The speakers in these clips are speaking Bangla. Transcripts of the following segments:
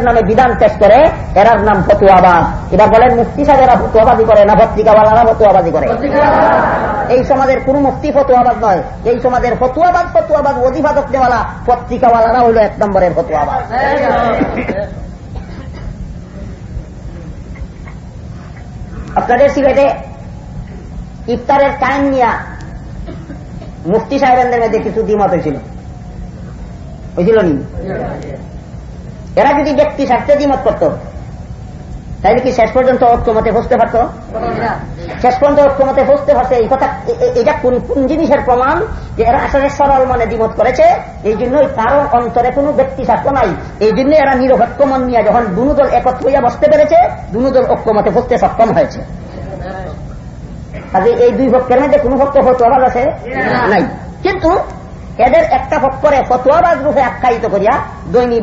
নামে বিধান পেশ করে এরার নাম ফতুয়াবাদ এবার বলেন মুফতি সাহেবেরা ফতুয়াবাদি করে না পত্রিকাওয়ালারা ফতুয়াবাদি করে। এই সমাজের কোন মুফতি ফতুয়াবাদ নয়। এই সমাজের ফতুয়াবাদ ফতুয়াবাদ অধিবাদক দেওয়ালা পত্রিকাওয়ালারা হইল এক নম্বরের ফতুয়াবাদ আপনাদের সিলেটে ইফতারের টাইম নিয়া মুফতি সাহেবের মধ্যে কিছু দ্বিমত হয়েছিল হয়েছিল নি? এরা যদি ব্যক্তি স্বার্থে দ্বিমত করত তাহলে কি শেষ পর্যন্ত ঐক্যমতে বসতে পারত? শেষ পর্যন্ত ঐক্যমতে বসতে পারছে এই কথা এটা কোন কোন জিনিসের প্রমাণ? যে এরা আসলে সরল মনে দ্বিমত করেছে এই জন্যই কারও অন্তরে কোনো ব্যক্তি স্বার্থ নাই। এই জন্য এরা নিরপেক্ষ মন নিয়ে যখন দুনুদল একত্র হইয়া বসতে পেরেছে দুনুদল ঐক্যমতে বসতে সক্ষম হয়েছে। কাজে এই দুই পক্ষের মধ্যে কোন পক্ষ ফতোয়াবাজ আছে? নাই। কিন্তু এদের একটা পক্ষরে ফতোয়াবাজ রূপে আখ্যায়িত করিয়া দৈনিক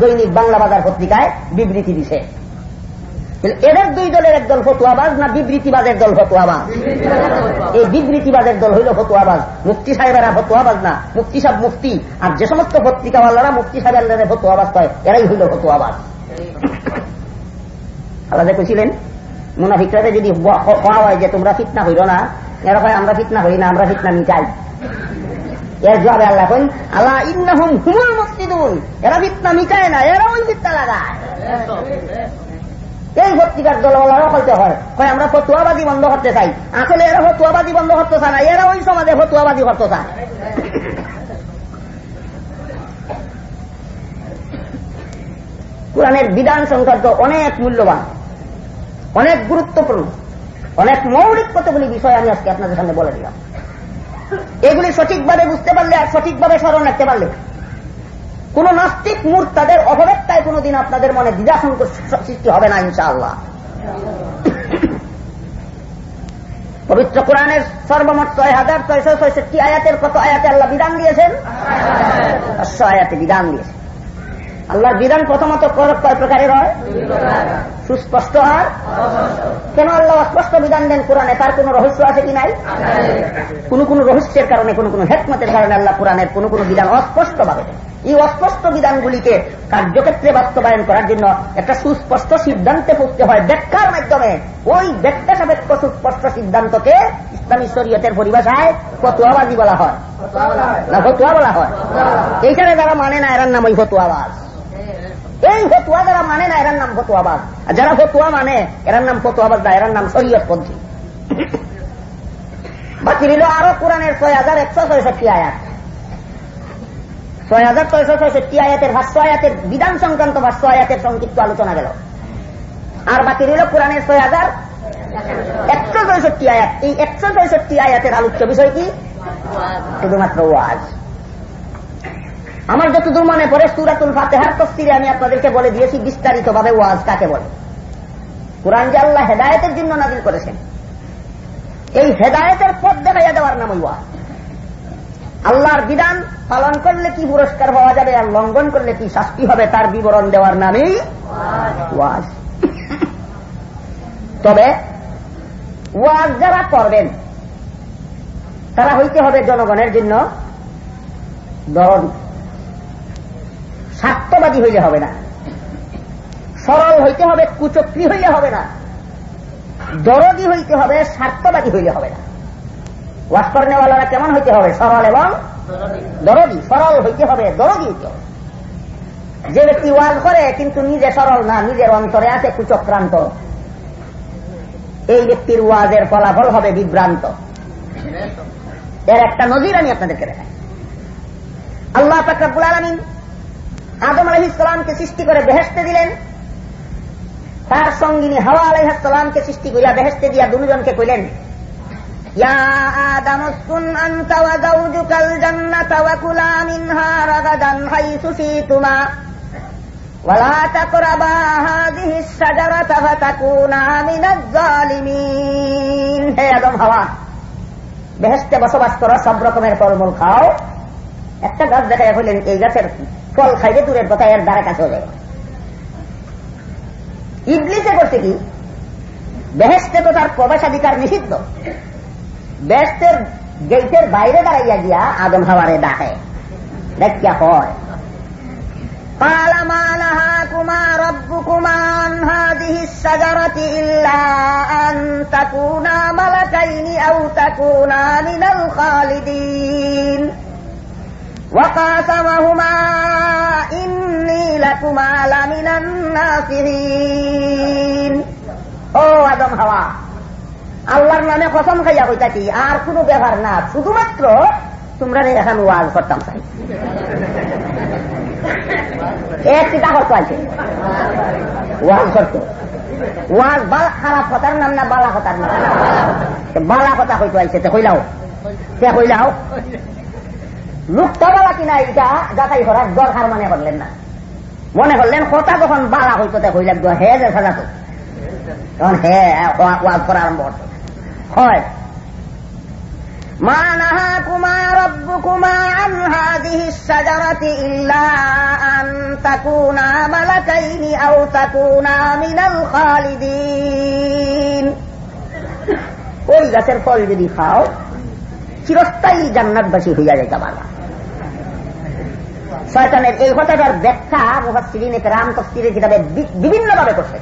দৈনিক বাংলা বাজার পত্রিকায় বিবৃতি দিছে। এদের দুই দলের একদল ফতুয়াবাজ না বিবৃতিবাদের দল ফতুয়াবাজ? এই বিবৃতিবাদের দল হইল ফতুয়াবাজ। মুফতি সাহেবেরা ফতুয়াবাজ না। মুফতি সাহেব মুফতি। আর যে সমস্ত পত্রিকাওয়ালারা মুফতি সাহেবের ফতুয়াবাজ কয়, এরাই হইল ফতুয়াবাজ। আলাদা কইছিলেন মুনাফিকরাতে যদি হওয়া হয় যে তোমরা ফিতনা হইল না, এরা হয় আমরা ফিতনা হই না, আমরা ফিতনা মিটাই। এর জবাবে আল্লাহ কই আল্লাহ ইন্নাহুম হুমুল মসজিদুন এরা ফিতনা মিটায় না, এরা ওই ফিতনা লাগায় এই পত্রিকার দলওয়ালারও হইতে হয় কয় আমরা ফতুয়াবাদী বন্ধ করতে চাই। আসলে এরা ফতুয়াবাদী বন্ধ করতে চায় না, এরা ওই সমাজে ফতুয়াবাদী করতে চায়। কোরআনের বিধান সংক্রান্ত অনেক মূল্যবান, অনেক গুরুত্বপূর্ণ, অনেক মৌলিক কতগুলি বিষয় আমি আজকে আপনাদের সামনে বলে দিলাম। এগুলি সঠিকভাবে বুঝতে পারলে আর সঠিকভাবে স্মরণ রাখতে পারলে। কোন নাস্তিক মূর্খ তাদের অপব্যক্তায় কোনদিন আপনাদের মনে দ্বিধাশঙ্ক সৃষ্টি হবে না, ইনশাআল্লাহ। পবিত্র কোরআনের সর্বমোট ছয় হাজার ছয়শো ছয়ষট্টি আয়াতের কত আয়াতে আল্লাহ বিধান দিয়েছেন? পাঁচশো আয়াতে বিধান দিয়েছেন। আল্লাহর বিধান প্রথমত কয় প্রকারের হয়? সুস্পষ্ট আর কেন আল্লাহ অস্পষ্ট বিধান দেন কোরআনে? তার কোন রহস্য আছে কি নাই? কোন কোন রহস্যের কারণে, কোন কোন হেকমতের কারণে আল্লাহ কোরআনের কোন কোন বিধান অস্পষ্ট ভাবে এই অস্পষ্ট বিধানগুলিকে কার্যক্ষেত্রে বাস্তবায়ন করার জন্য একটা সুস্পষ্ট সিদ্ধান্তে পড়তে হয় ব্যাখ্যার মাধ্যমে। ওই ব্যাখ্যা সাপেক্ষ সুস্পষ্ট সিদ্ধান্তকে ইসলামী শরীয়তের পরিভাষায় ফতুয়াবাজি বলা হয়। না, ফতুয়া বলা হয়। এইখানে যারা মানে না, এরার নাম ওই ফতুয়াবাজ। এই ফতুয়া যারা মানে না, এরার নাম ফতুয়াবাজ। আর যারা ফতুয়া মানে এরার নাম ফতুয়াবাজ না, এরার নাম শরীয়ত পন্থী বাকি রইল আরও কোরআনের ছয় হাজার একশো ছয়ষট্টি আয়াত। ছয় হাজার ছয়শো ছয়ষট্টি আয়াতের ভাষ্য আয়াতের বিধান সংক্রান্ত ভাষ্য আয়াতের সংক্ষিপ্ত আলোচনা গেল। আর বাকি রইল কোরআনের ছয় হাজার একশো ছয়ষট্টি আয়াত। এই একশো ছয়ষট্টি আয়াতের আলোচ্য বিষয় কি? শুধুমাত্র ওয়াজ। আমার যতদূর মনে পড়ে সুরাতুল ফাতেহার তফসিরে আমি আপনাদেরকে বলে দিয়েছি বিস্তারিত ভাবে ওয়াজ কাকে বলে? কোরআন যে আল্লাহ হেদায়তের জন্য নাজিল করেছেন, এই হেদায়তের পথ দেখাইয়া দেওয়ার নাম ওয়াজ। আল্লাহর বিধান পালন করলে কি পুরস্কার পাওয়া যাবে আর লঙ্ঘন করলে কি শাস্তি হবে, তার বিবরণ দেওয়ার নামেই ওয়াজ। তবে ওয়াজ যারা করবেন, তারা হইতে হবে জনগণের জন্য দরদ। স্বার্থবাদী হইলে হবে না। সরল হইতে হবে, কুচক্রি হইলে হবে না। দরদি হইতে হবে, স্বার্থবাদী হইলে হবে না। ওয়াজ করেওয়ালারা কেমন হইতে হবে? সরল এবং দরদি। সরল হইতে হবে, দরদি হইতে যে ব্যক্তি ওয়াজ করে, কিন্তু নিজে সরল না, নিজের অন্তরে আছে কুচক্রান্ত। এই ব্যক্তির ওয়াজের ফলাফল হবে বিভ্রান্ত। এর একটা নজির আমি আপনাদেরকে দেখাই। আল্লাহ ফাকরাবুল আলমিন আদম আলহিসামকে সৃষ্টি করে বেহেস্তে দিলেন তার সঙ্গিনী হাওয়া আলহামকে সৃষ্টি করিয়া বেহেস্তে দিয়া দুজনকে কইলেন يا آدم اسكن أنت وزوجك الجنة وكلا منها رغدا حيث شئتما ولا تقربا هذه الشجرة فتكونا من الظالمين হে আদম হাওয়া বেহেস্তে বসবাস করো সব রকমের ফলমূল খাও একটা গাছ দেখা হইলেন এই গাছের ফল খাইবে দূরের কথা এর দ্বারা কাছে হয়ে ইডলিতে করছে কি বেহেস্তে তো তার প্রবেশাধিকার নিষিদ্ধ বেহেস্তের গেটের বাইরে দাঁড়াইয়া গিয়া আদম হাওয়ারে ডাকে দেখিয়া হয় الشجرة إلا أن تكونا ملكين أو تكونا من الخالدين وقاسمهما إني لكما لمن الناصحين ও আদম হাওয়া আল্লাহর নামে কসম খাইয়া কইতাছি আর কোনো ব্যাপার না শুধুমাত্র তোমরা এখন ওয়াজ করতাম চাই একটি কাগজ আছে ওয়াজ করতো ওয়াজ বালা খারাপ কথার নাম না বালা কথার নাম বালা কথা হইতো আইছে তে কইলাও তে কইলাও লোকটা বালা কিনা এটা যাচাই করার দরকার মনে করলেন না মনে করলেন কথা যখন বালা হইতো তে কইলাম হে যে সাজাতো তখন হে ওয়াজ করা আরম্ভ করতো হয় ما نهاكما ربكما عن هذه الشجرة إلا أن تكونا ملكين أو تكونا من الخالدين ওই গাছের ফল যদি খাও চিরস্থায়ী জান্নাতবাসী হইয়া যাইতে পারবা শয়তানের এই কথাটার ব্যাখ্যা মুহাসিরিন রাম তফসিরের কিতাবে বিভিন্ন ভাবে করছে।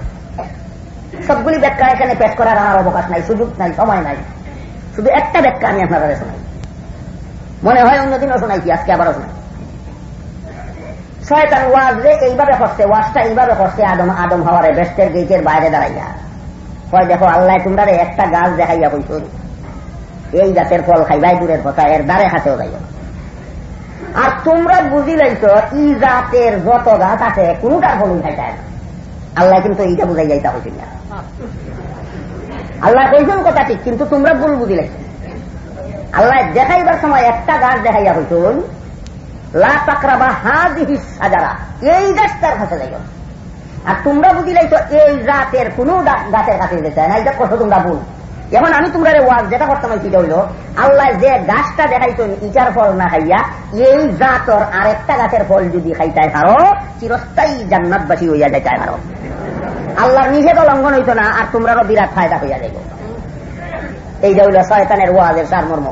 সবগুলি ব্যাখ্যা এখানে পেশ করার আমার অবকাশ নাই, সুযোগ নাই, সময় নাই। শুধু একটা ব্যাখ্যা আমি আপনারা শোনাই। মনে হয় অন্যদিনও শোনাইছি, আজকে আবারও শোনাই। শয়তান ওয়াজ রে এইভাবে করছে, ওয়াজটা এইভাবে করছে, আদম আদম হওয়ারে বেস্টের গেটের বাইরে দাঁড়াইয়া। হয় দেখো আল্লাহ, তোমরা একটা গাছ দেখাইয়া কইস এই গাছের ফল খাইবাই দূরের কথা, এর দ্বারে খাতেও যাই আর তোমরা বুঝিলেন তো ই জাতের যত গাছ আছে, কোনটার ফলই খাইতে না। আল্লাহ কিন্তু এইটা বুঝাই যাইতা হয়েছিল না। আল্লাহ কইছেন কথা ঠিক, কিন্তু তোমরা ভুল বুঝিলে আল্লাহ দেখাইবার সময় একটা গাছ দেখাইয়া হইতুন লা তাকরাবা হাদিহি সাজারা এই গাছটার কাছে যাইব আর তোমরা বুঝিলাই তো এই জাতের কোন গাছের কাছে যেতে না এটা কথা তোমরা ভুল। এখন আমি তোমরা ওয়াজ যেটা করতাম সেটা হইল, আল্লাহ যে গাছটা দেখাইতেন ইটার ফল না খাইয়া, এই জাতর আরেকটা গাছের ফল যদি খাইতাই পারো, চিরস্থায়ী জান্নাতবাসী হইয়া যাইতাই পারো। আল্লাহর নিষেধ লঙ্ঘন হইত না, আর তোমরাও বিরাট ফায়দা হইয়া যাইব। এইটা হইল শয়তানের ওয়াজের সারমর্ম।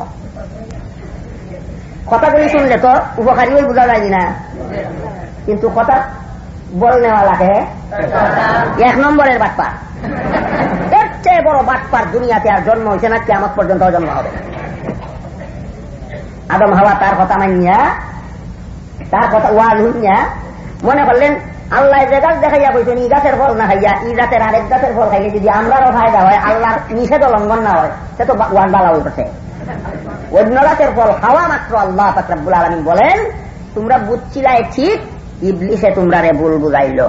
কথাগুলি শুনলে তো উপকারী বোঝা যায় না কিন্তু কথা বলনেওয়ালাকে এক নম্বরের বাটপার। এর চেয়ে বড় বাটপার দুনিয়াতে আর জন্ম হয়েছে না কেমন পর্যন্ত জন্ম হবে আদম হাওয়া তার কথা মানিয়া, তার কথা ওয়াজ হইয়া মনে করলেন, আল্লাহ যে গাছ দেখাইয়া কইছেন ই গাছের ফল না খাইয়া, ই গাছের আরেক গাছের ফল খাইলে যদি আমরারও ফায়দা হয়, আল্লাহর নিষেধ লঙ্ঘন না হয়, সে তো ওয়ান বালা হইতেছে অন্য গাছের ফল খাওয়া মাত্র আল্লাহ ফাকরাবুল আলমী বলেন, তোমরা বুঝছিলাই ঠিক, ইবলিসে তোমরা রে ভুল বুঝাইল।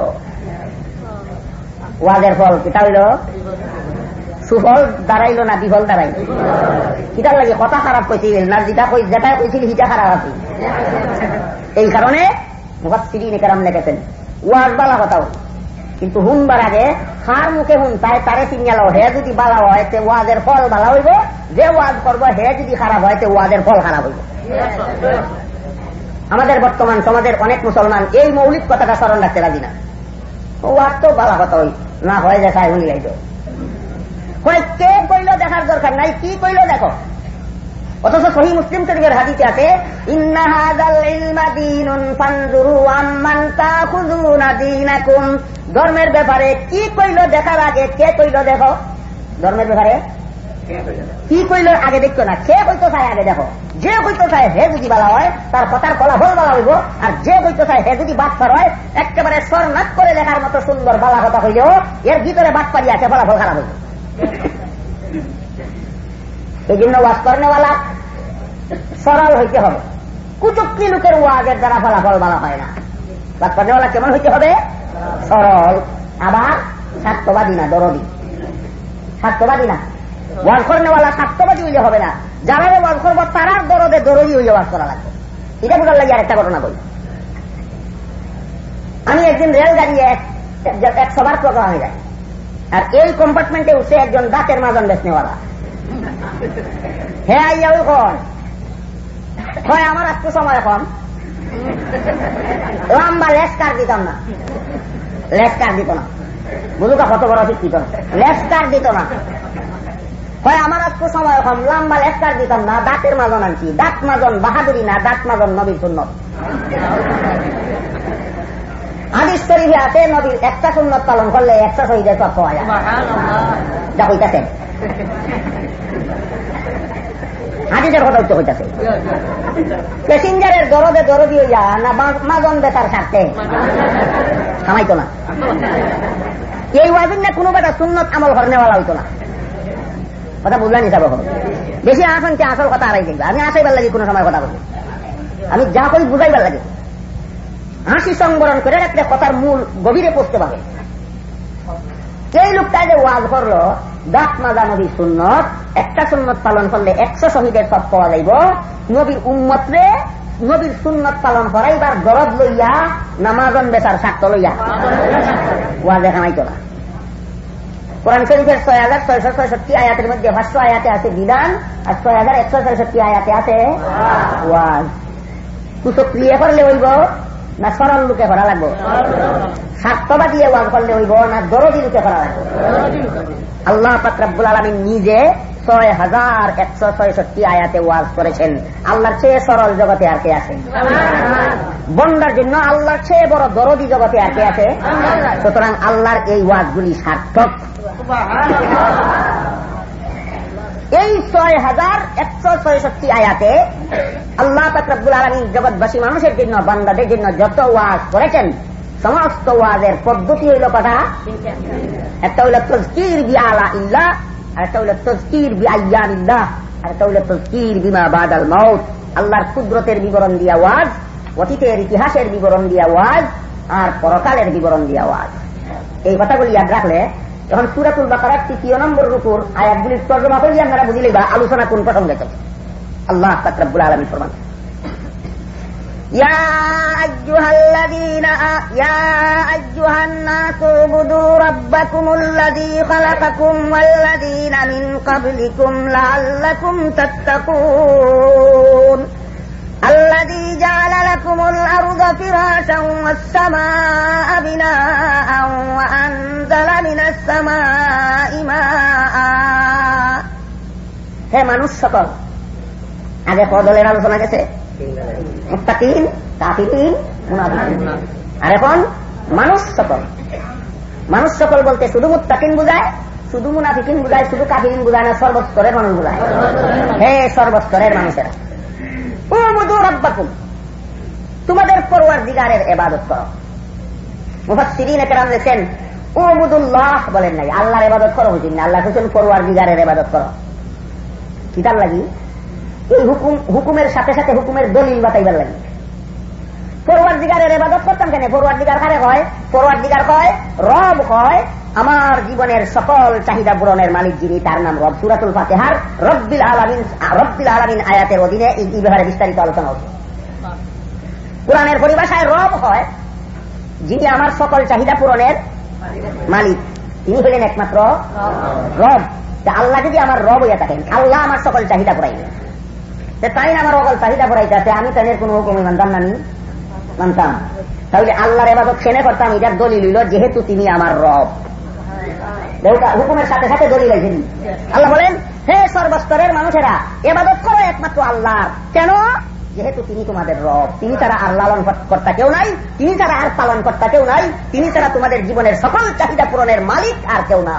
ওয়াজের ফল কিতা হইল? সুফল দাঁড়াইল না বিফল দাঁড়াইল। কিতার লাগে, কথা খারাপ কইছিল না যেটা কই যেটা কইছিল হিটা খারাপ আছে এই কারণে মুখাত্তিরিন কেরাম লেখেছেন ওয়াজ বালা কথাও। কিন্তু হুনবার আগে হার মুখে হুন তাই তারে সিগনাল হে যদি বালা হয়, তে ওয়াজের ফল বালা হইব। যে ওয়াজ করব হে যদি খারাপ হয়, তে ওয়াজের ফল খারাপ হইব। আমাদের বর্তমান সমাজের অনেক মুসলমান এই মৌলিক কথাটা স্মরণ রাখতে রাজি না। ওয়াজ তো বালা কথা হই, না হয় দেখায় হুনি গাইতো কে কইল দেখার দরকার নাই? কি কইল দেখো? অথচ সহি মুসলিম শরীফের হাদিতে আছে ধর্মের ব্যাপারে কি কইল দেখার আগে? কে কইল দেখো? ধর্মের ব্যাপারে? কি কইল আগে দেখতো না? কে কইতো চাই আগে দেখো? যে কইতো চাই হে যদি বলা হয়, তার কথার ফলাফল বলা হইব। আর যে কইতো চাই হে যদি বাদ পার হয়, একেবারে স্বর্ণাত করে লেখার মতো সুন্দর বলা কথা হইলেও এর ভিতরে বাদ পারি আছে, ফলাফল খারাপ হইব। এই জন্য ওয়াজ করেনেওয়ালা, সরল হইতে হবে। কুচুক্তি লোকের ওয়াজের দ্বারা ফলাফল বলা হয় না। ওয়াজ করেনেওয়ালা কেমন হইতে হবে? সরল। আবার স্বার্থবাদী না, দরদি। স্বার্থবাদী না। ওয়াজ করেনেওয়ালা স্বার্থবাদী হইলে হবে না। যারা ওয়াজ করব, তারার দরদে দরদি হইলে ওয়াজ করা লাগবে। এটা বোঝার লাগে আর একটা ঘটনা বলি। আমি একদিন রেলগাড়ি এক সবার প্রোগ্রামে যাই। আর এই কম্পার্টমেন্টে উঠছে একজন দাঁতের মাজন বেচনেওয়ালা। হ্যাঁ আইয়া কন? হয় আমার আজকে সময় কম। লম্বা লেস কার দিতাম না। লেস কার দিত না। বুঝুকা কত বড় শিক্ষিত। লেস কার দিত না। হয় আমার আজকে সময় কম। লম্বা লেস কার দিতাম না। দাঁতের মাজন আনছি। দাঁত মাজন বাহাদুরি না দাঁত মাজন নবীর সুন্নত। হাদিস শরীফে আছে নবীর একটা সুন্নত পালন করলে একশো শহীদের সব পাওয়া যায়। যা কইতাছেন হাদিসের কথা উচ্চ হইতাছে। প্যাসেঞ্জারের দরদে দরদি হইয়া না মাজন বেতার স্বার্থে কামাইতো না। এই ওয়াজিন না কোনো বেটা সুন্নত আমল হরনেওয়ালা হইতো না। কথা বুঝলেন হিসাব বেশি আসন কি আসল কথা আড়াই দেখবে। আমি আসাইবার লাগে কোনো সময় কথা বলব। আমি যা করি বুঝাইবার লাগে। হাসি সংবরণ করে রাখলে কথার মূল গভীরে পড়তে পারে। এই লোকটা যে ওয়াজ করল দাঁত মাজা নবী সুন্নত, একটা সুন্নত পালন করলে একশো শহীদের সব পাওয়া যাইব। নবীর উম্মতরে নবীর সুন্নত পালন করাইবার গরদ লইয়া, নামাজন বেচার স্বার্থ লইয়া। ওয়াজে কামাইতো না কোরআন শরীফের ছয় হাজার ছয়শো ছয়ষট্টি আয়াতের মধ্যে ভাষ্য আয়াতে আছে বিধান, আর ছয় হাজার একশো ছয়ষট্টি আয়াতে আছে ওয়াজ। কুচক্রিয়ে করলে হইব। না সরল লোকে করা লাগবো। স্বার্থবা দিয়ে ওয়াজ করলে হইব না দরদি লোকে করা লাগবো। আল্লাহ পাত্রাবুল আলমিন নিজে ছয় হাজার একশো ছয়ষট্টি আয়াতে ওয়াজ করেছেন। আল্লাহর চেয়ে সরল জগতে আর কে আছে? বন্দার জন্য আল্লাহর চেয়ে বড় দরদি জগতে আর কে আছে? সুতরাং আল্লাহর এই ওয়াজগুলি সার্থক। এই ছয় হাজার একশো ছয়ষট্টি আয়াতে আল্লাহ তাকরাবুল আলমী জগৎবাসী মানুষের জন্য, বান্দাদের জন্য যত ওয়াজ করেছেন, সমস্ত ওয়াজের পদ্ধতি হইল কথা একটা হইল তজকির বি আলা ইল্লাহ আর একটা হইল তজকির বি আয়ান ইল্লাহ আর একটা হইল তজকির বিমা বাদাল মৌত আল্লাহর কুদরতের বিবরণ দিয়া ওয়াজ, অতীতের ইতিহাসের বিবরণ দিয়া ওয়াজ, আর পরকালের বিবরণ দিয়া ওয়াজ। এই কথাগুলি ইয়াদ রাখলে যখন সুরাতুল বাকারার তৃতীয় নম্বর রূপুর আয়াতগুলির তর্জমা করি আপনারা বুঝিলে বা আলোচনা কোন প্রসঙ্গে চলছে আল্লাহ তাকরাবুল আলমী ফরমান يا أيها الذين يا أيها الناس اعبدوا ربكم الذي خلقكم والذين من قبلكم لعلكم تتقون الذي جعل لكم الأرض فراشا والسماء بناء وأنزل من السماء ماء হে মানুষ সকল আগে কদলের আলোচনা গেছে মুত্তাকিন কাফিরিন মুনাফিকিন আর এখন মানুষ সকল মানুষ সকল বলতে শুধু মুত্তাকিন বুঝায় শুধু মুনাফিকিন বুঝায় শুধু কাফিরিন বুঝায় না সর্বস্তরের মানুষ বুঝায় হে সর্বস্তরের মানুষেরা তোমাদের পড়ুয়ার দিগারের এবাদত করো। মুফাসিরিন একরাম লেখেন উমুদুল্লাহ বলেন নাই, আল্লাহর এবাদত করো বুঝিন না। আল্লাহ হোসেন পড়ুয়ার দিগারের এবাদত করো। কিতার লাগি? এই হুকুম, হুকুমের সাথে সাথে হুকুমের দলিল বাতাইবার লাগি। পড়ুয়ার দিগারের এবাদত করতাম কেন? পড়ুয়ার দিগার কারে হয় পড়ুয়ার দিগার কয়, রব হয় আমার জীবনের সকল চাহিদা পূরণের মালিক যিনি, তার নাম রব। সুরাতুল ফাতেহার রব্বিল আলমিন রব্বিল আলমিন আয়াতের অধীনে এই ব্যাপারে বিস্তারিত আলোচনা হচ্ছে। কোরআনের পরিভাষায় রব হয়, যিনি আমার সকল চাহিদা পূরণের মালিক। তিনি হলেন একমাত্র রব। আল্লাহ যদি আমার রব হইয়া থাকেন, আল্লাহ আমার সকল চাহিদা পুরাইবেন তাই আমার সকল চাহিদা পুরাইতে আমি তাদের কোন হুকুম মানতাম না আমি মানতাম। তাহলে আল্লাহর এবাদত সেনে করতাম, এটার দলিল হইল যেহেতু তিনি আমার রব। হুকুমের সাথে সাথে দলিল আছে আল্লাহ বলেন, হে সর্বস্তরের মানুষেরা, এবাদত করো একমাত্র আল্লাহ কেন? যেহেতু তিনি তোমাদের রব, তিনি ছাড়া আর লালন কর্তা কেউ নাই, তিনি ছাড়া আর পালন কর্তা কেউ নাই, তিনি ছাড়া তোমাদের জীবনের সকল চাহিদা পূরণের মালিক আর কেউ না।